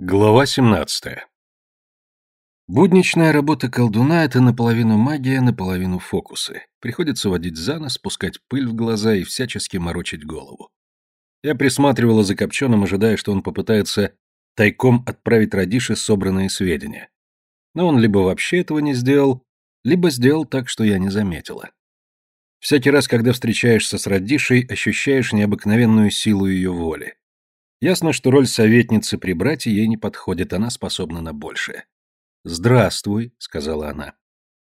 Глава 17. Будничная работа колдуна — это наполовину магия, наполовину фокусы. Приходится водить за нос, спускать пыль в глаза и всячески морочить голову. Я присматривала за Копченым, ожидая, что он попытается тайком отправить Радише собранные сведения. Но он либо вообще этого не сделал, либо сделал так, что я не заметила. Всякий раз, когда встречаешься с Радишей, ощущаешь необыкновенную силу ее воли. Ясно, что роль советницы при брате ей не подходит, она способна на большее. «Здравствуй», — сказала она.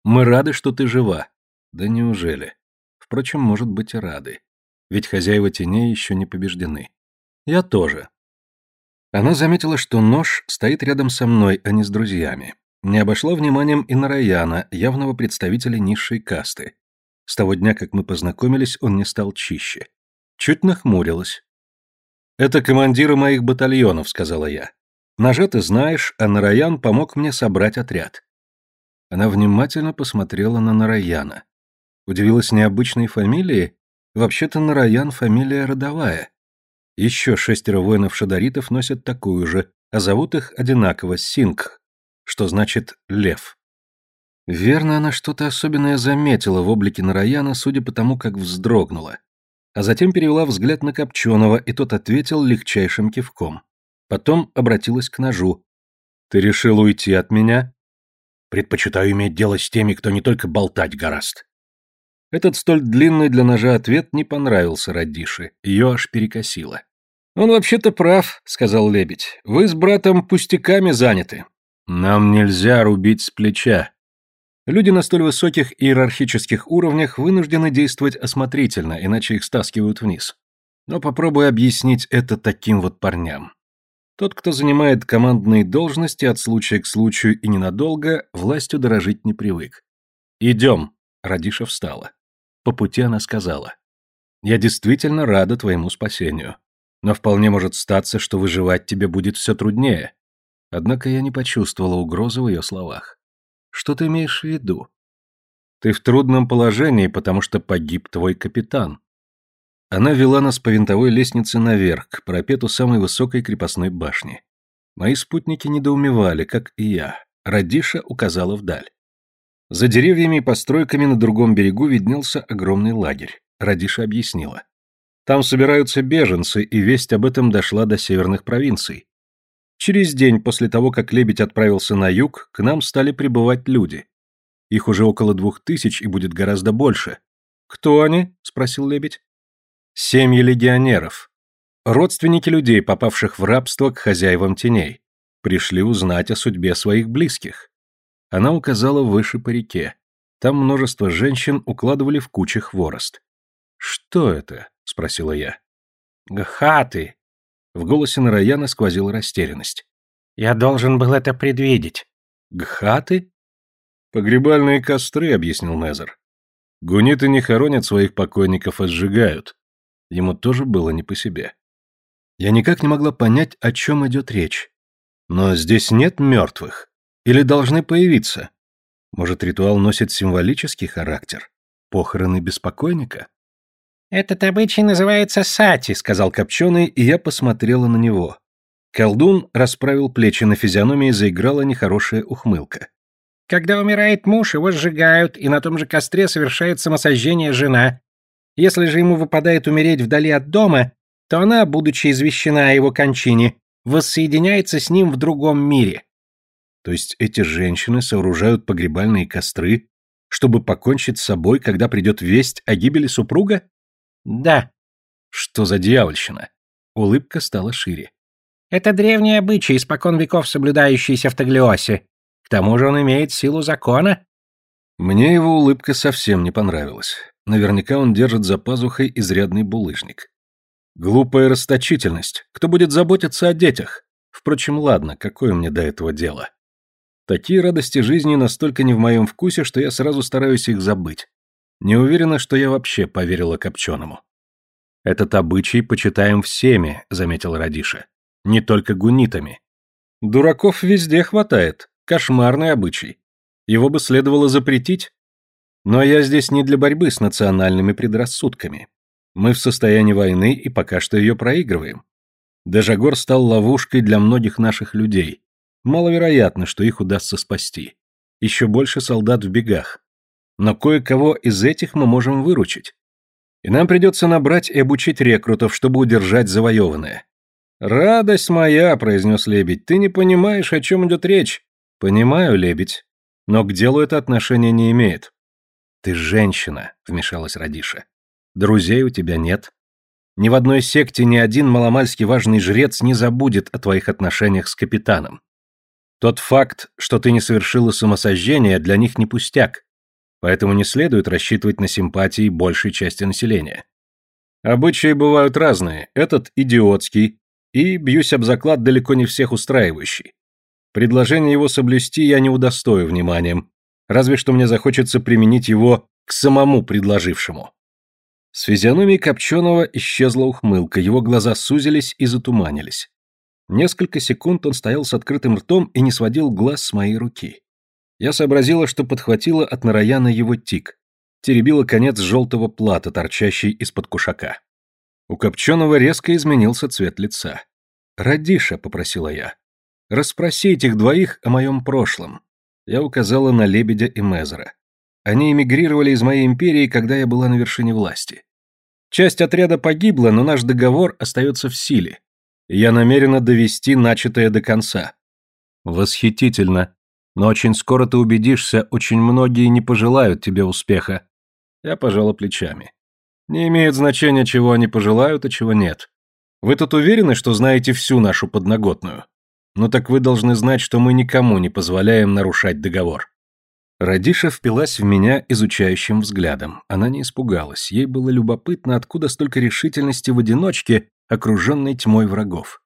«Мы рады, что ты жива». «Да неужели?» Впрочем, может быть и рады. Ведь хозяева теней еще не побеждены. Я тоже. Она заметила, что нож стоит рядом со мной, а не с друзьями. Не обошла вниманием и Нараяна, явного представителя низшей касты. С того дня, как мы познакомились, он не стал чище. Чуть нахмурилась. «Это командиры моих батальонов», — сказала я. «Ножа ты знаешь, а Нараян помог мне собрать отряд». Она внимательно посмотрела на Нараяна. Удивилась необычной фамилии? Вообще-то Нараян — фамилия родовая. Еще шестеро воинов-шадаритов носят такую же, а зовут их одинаково Сингх, что значит «лев». Верно, она что-то особенное заметила в облике Нараяна, судя по тому, как вздрогнула а затем перевела взгляд на Копченого, и тот ответил легчайшим кивком. Потом обратилась к ножу. «Ты решил уйти от меня?» «Предпочитаю иметь дело с теми, кто не только болтать гораст». Этот столь длинный для ножа ответ не понравился Радише, ее аж перекосило. «Он вообще-то прав», — сказал лебедь. «Вы с братом пустяками заняты». «Нам нельзя рубить с плеча», Люди на столь высоких иерархических уровнях вынуждены действовать осмотрительно, иначе их стаскивают вниз. Но попробуй объяснить это таким вот парням. Тот, кто занимает командные должности от случая к случаю и ненадолго, властью дорожить не привык. «Идем», — Радиша встала. По пути она сказала. «Я действительно рада твоему спасению. Но вполне может статься, что выживать тебе будет все труднее». Однако я не почувствовала угрозы в ее словах. Что ты имеешь в виду? Ты в трудном положении, потому что погиб твой капитан. Она вела нас по винтовой лестнице наверх, к парапету самой высокой крепостной башни. Мои спутники недоумевали, как и я. Радиша указала вдаль. За деревьями и постройками на другом берегу виднелся огромный лагерь. Радиша объяснила. Там собираются беженцы, и весть об этом дошла до северных провинций. Через день после того, как лебедь отправился на юг, к нам стали прибывать люди. Их уже около двух тысяч и будет гораздо больше. «Кто они?» — спросил лебедь. «Семьи легионеров. Родственники людей, попавших в рабство к хозяевам теней. Пришли узнать о судьбе своих близких». Она указала выше по реке. Там множество женщин укладывали в кучи хворост. «Что это?» — спросила я. «Гхаты», в голосе Нараяна сквозила растерянность. «Я должен был это предвидеть». «Гхаты?» «Погребальные костры», — объяснил Незер. «Гуниты не хоронят своих покойников, а сжигают». Ему тоже было не по себе. Я никак не могла понять, о чем идет речь. Но здесь нет мертвых. Или должны появиться? Может, ритуал носит символический характер? Похороны беспокойника? «Этот обычай называется сати», — сказал Копченый, и я посмотрела на него. Колдун расправил плечи, на физиономии заиграла нехорошая ухмылка. «Когда умирает муж, его сжигают, и на том же костре совершает самосожжение жена. Если же ему выпадает умереть вдали от дома, то она, будучи извещена о его кончине, воссоединяется с ним в другом мире». То есть эти женщины сооружают погребальные костры, чтобы покончить с собой, когда придет весть о гибели супруга? Да. Что за дьявольщина? Улыбка стала шире. Это древний обычай, испокон веков соблюдающийся в Таглиосе. К тому же он имеет силу закона. Мне его улыбка совсем не понравилась. Наверняка он держит за пазухой изрядный булыжник. Глупая расточительность. Кто будет заботиться о детях? Впрочем, ладно, какое мне до этого дело? Такие радости жизни настолько не в моем вкусе, что я сразу стараюсь их забыть. Не уверена, что я вообще поверила Копченому. «Этот обычай почитаем всеми», — заметил Радиша. «Не только гунитами. Дураков везде хватает. Кошмарный обычай. Его бы следовало запретить. Но я здесь не для борьбы с национальными предрассудками. Мы в состоянии войны и пока что ее проигрываем. Дежагор стал ловушкой для многих наших людей. Маловероятно, что их удастся спасти. Еще больше солдат в бегах. Но кое-кого из этих мы можем выручить. И нам придется набрать и обучить рекрутов, чтобы удержать завоеванное. «Радость моя», — произнес лебедь, — «ты не понимаешь, о чем идет речь». «Понимаю, лебедь, но к делу это отношение не имеет». «Ты женщина», — вмешалась Радиша. «Друзей у тебя нет. Ни в одной секте ни один маломальски важный жрец не забудет о твоих отношениях с капитаном. Тот факт, что ты не совершила самосожжение, для них не пустяк, поэтому не следует рассчитывать на симпатии большей части населения. Обычаи бывают разные, этот идиотский, и, бьюсь об заклад, далеко не всех устраивающий. Предложение его соблюсти я не удостою вниманием, разве что мне захочется применить его к самому предложившему. С физиономии Копченого исчезла ухмылка, его глаза сузились и затуманились. Несколько секунд он стоял с открытым ртом и не сводил глаз с моей руки. Я сообразила, что подхватила от Нараяна его тик, теребила конец желтого плата, торчащий из-под кушака. У Копченого резко изменился цвет лица. «Радиша», — попросила я, — «расспроси этих двоих о моем прошлом». Я указала на Лебедя и Мезера. Они эмигрировали из моей империи, когда я была на вершине власти. Часть отряда погибла, но наш договор остается в силе. Я намерена довести начатое до конца. Восхитительно. Но очень скоро ты убедишься, очень многие не пожелают тебе успеха. Я пожала плечами. Не имеет значения, чего они пожелают, а чего нет. Вы тут уверены, что знаете всю нашу подноготную? Ну так вы должны знать, что мы никому не позволяем нарушать договор. Радиша впилась в меня изучающим взглядом. Она не испугалась. Ей было любопытно, откуда столько решительности в одиночке, окруженной тьмой врагов.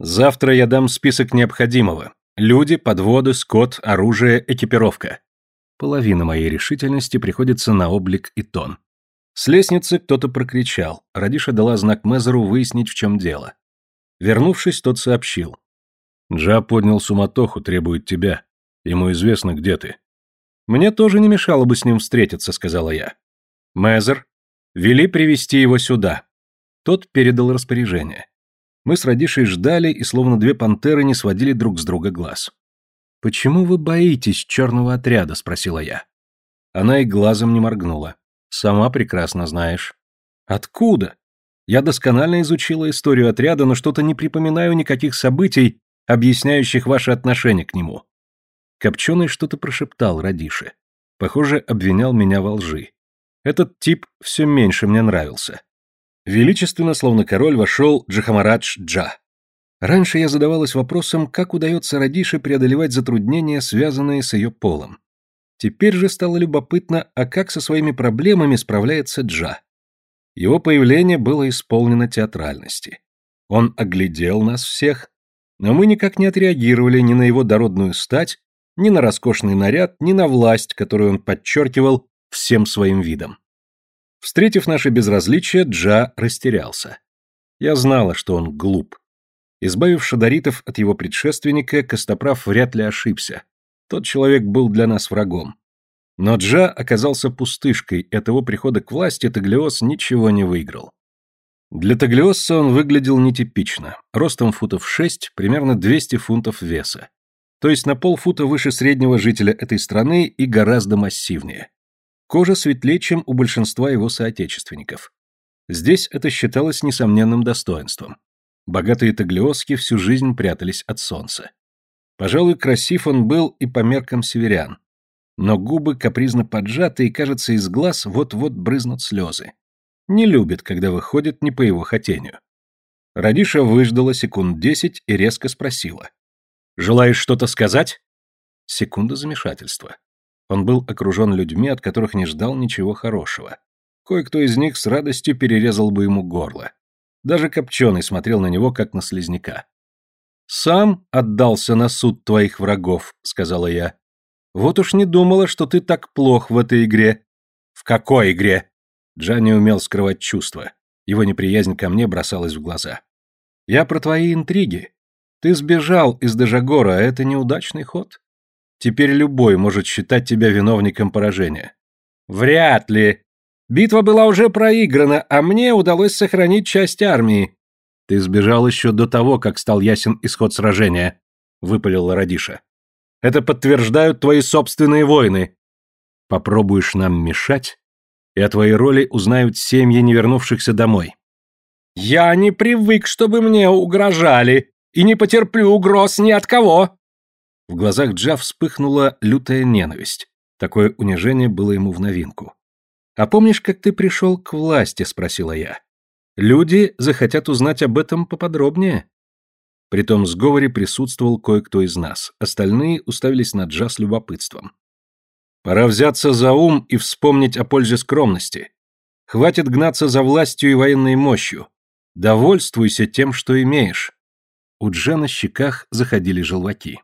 «Завтра я дам список необходимого. Люди, подводы, скот, оружие, экипировка». Половина моей решительности приходится на облик и тон. С лестницы кто-то прокричал. Радиша дала знак Мезеру выяснить, в чем дело. Вернувшись, тот сообщил. «Джа поднял суматоху, требует тебя. Ему известно, где ты». «Мне тоже не мешало бы с ним встретиться», — сказала я. «Мезер, вели привести его сюда». Тот передал распоряжение. Мы с Радишей ждали и словно две пантеры не сводили друг с друга глаз. «Почему вы боитесь черного отряда?» — спросила я. Она и глазом не моргнула. «Сама прекрасно знаешь». «Откуда?» Я досконально изучила историю отряда, но что-то не припоминаю никаких событий, объясняющих ваше отношение к нему. Копченый что-то прошептал Радише. Похоже, обвинял меня во лжи. Этот тип все меньше мне нравился. Величественно, словно король, вошел Джахамарадж Джа. Раньше я задавалась вопросом, как удается Радише преодолевать затруднения, связанные с ее полом. Теперь же стало любопытно, а как со своими проблемами справляется Джа. Его появление было исполнено театральности. Он оглядел нас всех, но мы никак не отреагировали ни на его дородную стать, ни на роскошный наряд, ни на власть, которую он подчеркивал всем своим видом. Встретив наше безразличие, Джа растерялся. Я знала, что он глуп. Избавив шадаритов от его предшественника, Костоправ вряд ли ошибся. Тот человек был для нас врагом. Но Джа оказался пустышкой, и от его прихода к власти Таглиос ничего не выиграл. Для Таглиосса он выглядел нетипично, ростом футов 6, примерно 200 фунтов веса то есть на полфута выше среднего жителя этой страны и гораздо массивнее. Кожа светлее, чем у большинства его соотечественников. Здесь это считалось несомненным достоинством. Богатые таглиоски всю жизнь прятались от солнца. Пожалуй, красив он был и по меркам северян. Но губы капризно поджаты, и, кажется, из глаз вот-вот брызнут слезы. Не любит, когда выходит не по его хотению. Радиша выждала секунд десять и резко спросила. Желаешь что-то сказать?» Секунда замешательства. Он был окружен людьми, от которых не ждал ничего хорошего. Кое-кто из них с радостью перерезал бы ему горло. Даже Копченый смотрел на него, как на слизняка. «Сам отдался на суд твоих врагов», — сказала я. «Вот уж не думала, что ты так плох в этой игре». «В какой игре?» Джанни умел скрывать чувства. Его неприязнь ко мне бросалась в глаза. «Я про твои интриги. Ты сбежал из Дежагора, а это неудачный ход. Теперь любой может считать тебя виновником поражения. Вряд ли. Битва была уже проиграна, а мне удалось сохранить часть армии. Ты сбежал еще до того, как стал ясен исход сражения, выпалил Радиша. Это подтверждают твои собственные войны. Попробуешь нам мешать, и о твоей роли узнают семьи не вернувшихся домой. Я не привык, чтобы мне угрожали, и не потерплю угроз ни от кого. В глазах Джа вспыхнула лютая ненависть. Такое унижение было ему в новинку. «А помнишь, как ты пришел к власти?» – спросила я. «Люди захотят узнать об этом поподробнее». При том сговоре присутствовал кое-кто из нас, остальные уставились на Джа с любопытством. «Пора взяться за ум и вспомнить о пользе скромности. Хватит гнаться за властью и военной мощью. Довольствуйся тем, что имеешь». У Джа на щеках заходили желваки.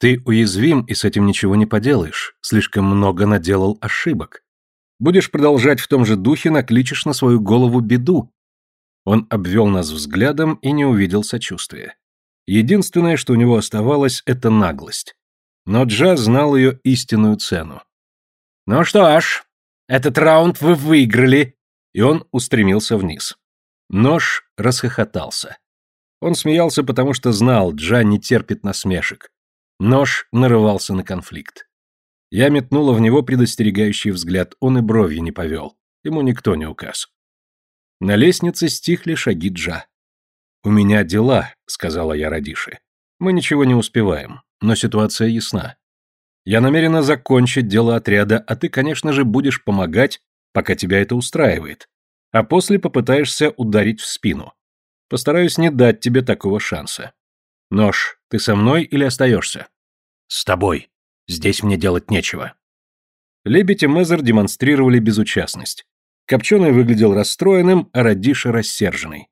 «Ты уязвим, и с этим ничего не поделаешь. Слишком много наделал ошибок. Будешь продолжать в том же духе, накличешь на свою голову беду. Он обвел нас взглядом и не увидел сочувствия. Единственное, что у него оставалось, это наглость. Но Джа знал ее истинную цену. «Ну что ж, этот раунд вы выиграли!» И он устремился вниз. Нож расхохотался. Он смеялся, потому что знал, Джа не терпит насмешек. Нож нарывался на конфликт. Я метнула в него предостерегающий взгляд, он и бровью не повел. Ему никто не указ. На лестнице стихли шаги Джа. «У меня дела», — сказала я Радише. «Мы ничего не успеваем, но ситуация ясна. Я намерена закончить дело отряда, а ты, конечно же, будешь помогать, пока тебя это устраивает. А после попытаешься ударить в спину. Постараюсь не дать тебе такого шанса. Нож, ты со мной или остаешься?» «С тобой», Здесь мне делать нечего. Лебедь и Мезер демонстрировали безучастность. Копченый выглядел расстроенным, а Радиша рассерженный.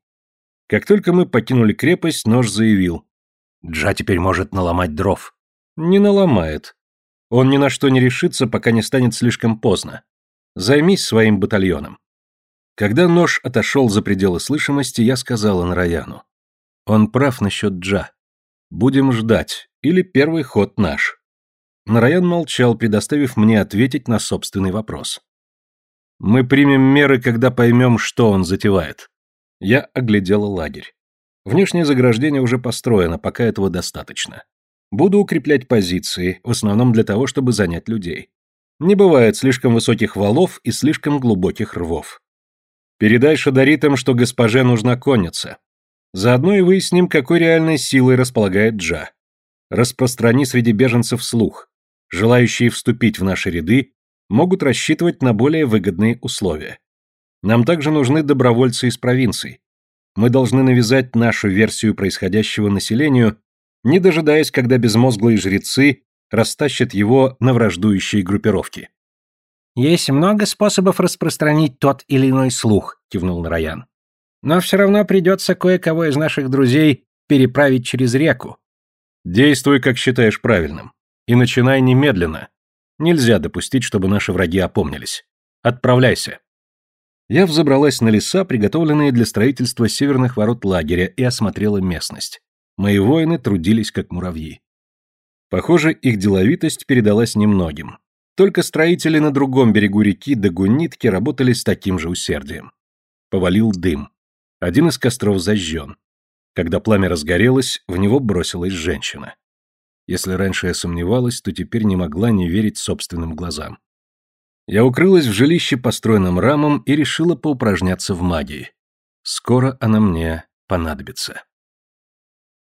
Как только мы покинули крепость, нож заявил. Джа теперь может наломать дров. Не наломает. Он ни на что не решится, пока не станет слишком поздно. Займись своим батальоном. Когда нож отошел за пределы слышимости, я сказала Нараяну. Он прав насчет Джа. Будем ждать, или первый ход наш. Нараян молчал, предоставив мне ответить на собственный вопрос. «Мы примем меры, когда поймем, что он затевает». Я оглядела лагерь. Внешнее заграждение уже построено, пока этого достаточно. Буду укреплять позиции, в основном для того, чтобы занять людей. Не бывает слишком высоких валов и слишком глубоких рвов. Передай шадаритам, что госпоже нужна конница. Заодно и выясним, какой реальной силой располагает Джа. Распространи среди беженцев слух. Желающие вступить в наши ряды могут рассчитывать на более выгодные условия. Нам также нужны добровольцы из провинций. Мы должны навязать нашу версию происходящего населению, не дожидаясь, когда безмозглые жрецы растащат его на враждующие группировки. «Есть много способов распространить тот или иной слух», — кивнул Нараян. «Но все равно придется кое-кого из наших друзей переправить через реку». «Действуй, как считаешь правильным. И начинай немедленно. Нельзя допустить, чтобы наши враги опомнились. Отправляйся. Я взобралась на леса, приготовленные для строительства северных ворот лагеря, и осмотрела местность. Мои воины трудились как муравьи. Похоже, их деловитость передалась немногим. Только строители на другом берегу реки до Гунитки работали с таким же усердием. Повалил дым. Один из костров зажжен. Когда пламя разгорелось, в него бросилась женщина. Если раньше я сомневалась, то теперь не могла не верить собственным глазам. Я укрылась в жилище, построенном рамом, и решила поупражняться в магии. Скоро она мне понадобится.